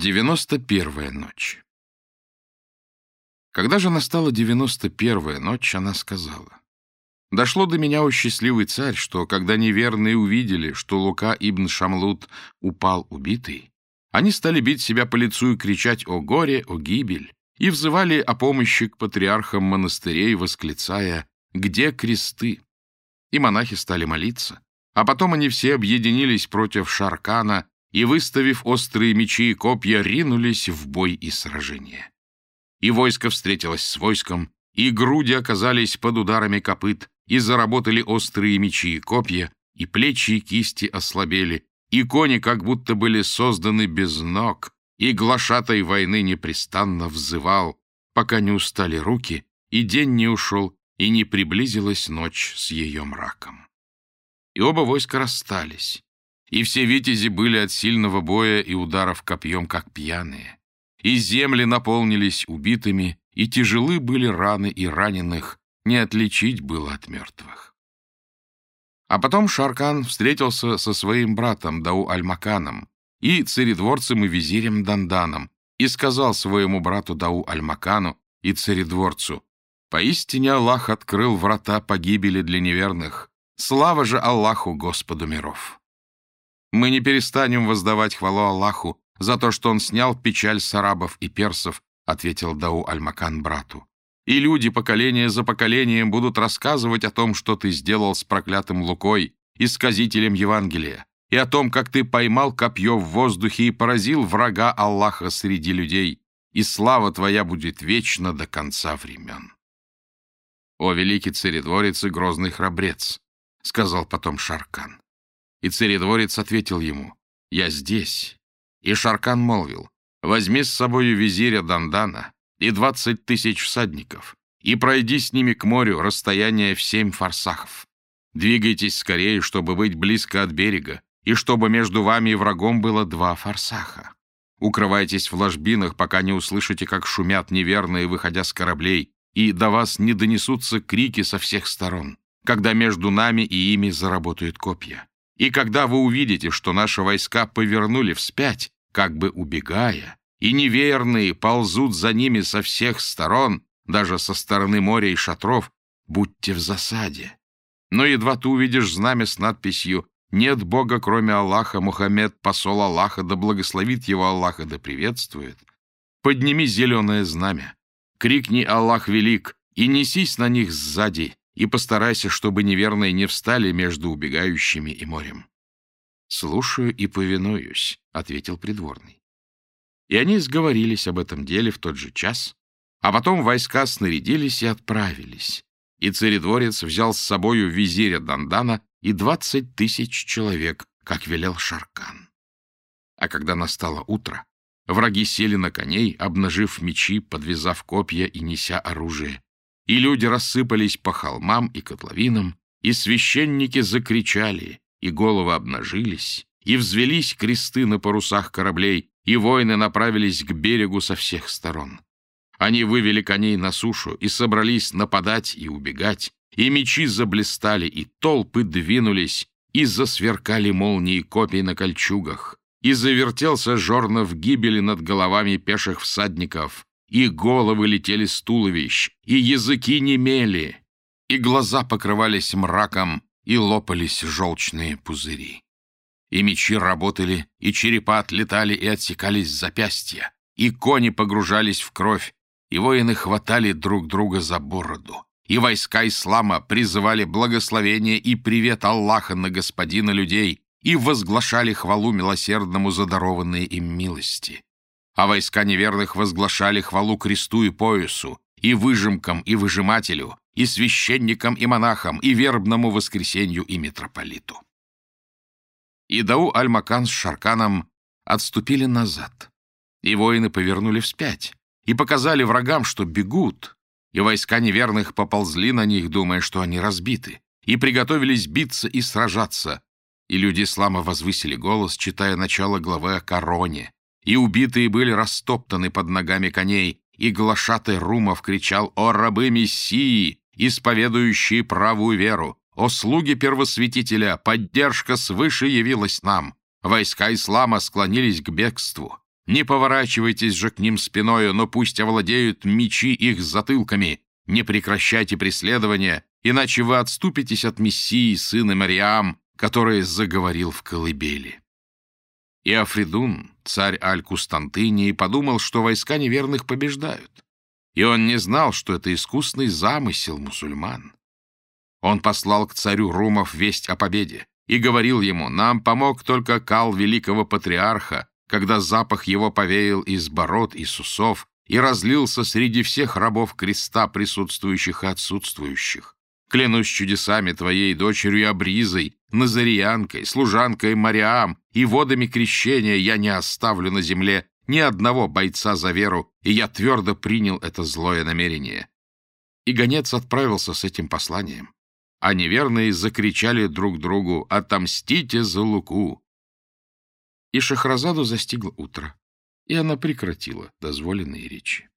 Девяносто первая ночь Когда же настала девяносто первая ночь, она сказала, «Дошло до меня, о счастливый царь, что, когда неверные увидели, что Лука ибн Шамлут упал убитый, они стали бить себя по лицу и кричать «О горе, о гибель!» и взывали о помощи к патриархам монастырей, восклицая «Где кресты?» И монахи стали молиться, а потом они все объединились против Шаркана и, выставив острые мечи и копья, ринулись в бой и сражение. И войско встретилось с войском, и груди оказались под ударами копыт, и заработали острые мечи и копья, и плечи и кисти ослабели, и кони как будто были созданы без ног, и глашатай войны непрестанно взывал, пока не устали руки, и день не ушел, и не приблизилась ночь с ее мраком. И оба войска расстались, и все витязи были от сильного боя и ударов копьем, как пьяные. И земли наполнились убитыми, и тяжелы были раны и раненых, не отличить было от мертвых. А потом Шаркан встретился со своим братом Дау-Аль-Маканом и царедворцем и визирем Данданом и сказал своему брату Дау-Аль-Макану и царедворцу, «Поистине Аллах открыл врата погибели для неверных. Слава же Аллаху, Господу миров!» Мы не перестанем воздавать хвалу Аллаху за то, что он снял печаль с арабов и персов, ответил Дау Аль-Макан брату. И люди поколение за поколением будут рассказывать о том, что ты сделал с проклятым Лукой, исказителем Евангелия, и о том, как ты поймал копье в воздухе и поразил врага Аллаха среди людей, и слава твоя будет вечна до конца времен. «О, великий царедворец и грозный храбрец!» — сказал потом Шаркан. И царедворец ответил ему, «Я здесь». И Шаркан молвил, «Возьми с собою визиря Дандана и двадцать тысяч всадников, и пройди с ними к морю расстояние в семь форсахов. Двигайтесь скорее, чтобы быть близко от берега, и чтобы между вами и врагом было два форсаха. Укрывайтесь в ложбинах, пока не услышите, как шумят неверные, выходя с кораблей, и до вас не донесутся крики со всех сторон, когда между нами и ими заработают копья. И когда вы увидите, что наши войска повернули вспять, как бы убегая, и неверные ползут за ними со всех сторон, даже со стороны моря и шатров, будьте в засаде. Но едва ты увидишь знамя с надписью «Нет Бога, кроме Аллаха, Мухаммед, посол Аллаха, да благословит его Аллаха, да приветствует», подними зеленое знамя, крикни «Аллах велик» и несись на них сзади, и постарайся, чтобы неверные не встали между убегающими и морем. — Слушаю и повинуюсь, — ответил придворный. И они сговорились об этом деле в тот же час, а потом войска снарядились и отправились, и царедворец взял с собою визиря Дандана и двадцать тысяч человек, как велел Шаркан. А когда настало утро, враги сели на коней, обнажив мечи, подвязав копья и неся оружие, и люди рассыпались по холмам и котловинам, и священники закричали, и головы обнажились, и взвелись кресты на парусах кораблей, и воины направились к берегу со всех сторон. Они вывели коней на сушу и собрались нападать и убегать, и мечи заблистали, и толпы двинулись, и засверкали молнии копий на кольчугах, и завертелся жорнов гибели над головами пеших всадников, и головы летели с туловищ, и языки немели, и глаза покрывались мраком, и лопались желчные пузыри. И мечи работали, и черепа отлетали и отсекались запястья, и кони погружались в кровь, и воины хватали друг друга за бороду, и войска ислама призывали благословение и привет Аллаха на господина людей, и возглашали хвалу милосердному задарованные им милости а войска неверных возглашали хвалу кресту и поясу, и выжимкам, и выжимателю, и священникам, и монахам, и вербному воскресенью, и митрополиту. И Дау Аль-Макан с Шарканом отступили назад, и воины повернули вспять, и показали врагам, что бегут, и войска неверных поползли на них, думая, что они разбиты, и приготовились биться и сражаться, и люди ислама возвысили голос, читая начало главы о короне, и убитые были растоптаны под ногами коней, и глашатай Румов кричал «О рабы Мессии, исповедующие правую веру! О слуги первосвятителя! Поддержка свыше явилась нам! Войска ислама склонились к бегству. Не поворачивайтесь же к ним спиною, но пусть овладеют мечи их затылками. Не прекращайте преследования, иначе вы отступитесь от Мессии, сына Мариам, который заговорил в колыбели. И Афридун, царь Аль-Кустантынии, подумал, что войска неверных побеждают. И он не знал, что это искусный замысел мусульман. Он послал к царю Румов весть о победе и говорил ему, «Нам помог только кал великого патриарха, когда запах его повеял из бород и сусов и разлился среди всех рабов креста, присутствующих и отсутствующих. Клянусь чудесами твоей дочерью Абризой, Назариянкой, служанкой Мариам и водами крещения я не оставлю на земле ни одного бойца за веру, и я твердо принял это злое намерение». И гонец отправился с этим посланием а неверные закричали друг другу «Отомстите за Луку!». И Шахразаду застигло утро, и она прекратила дозволенные речи.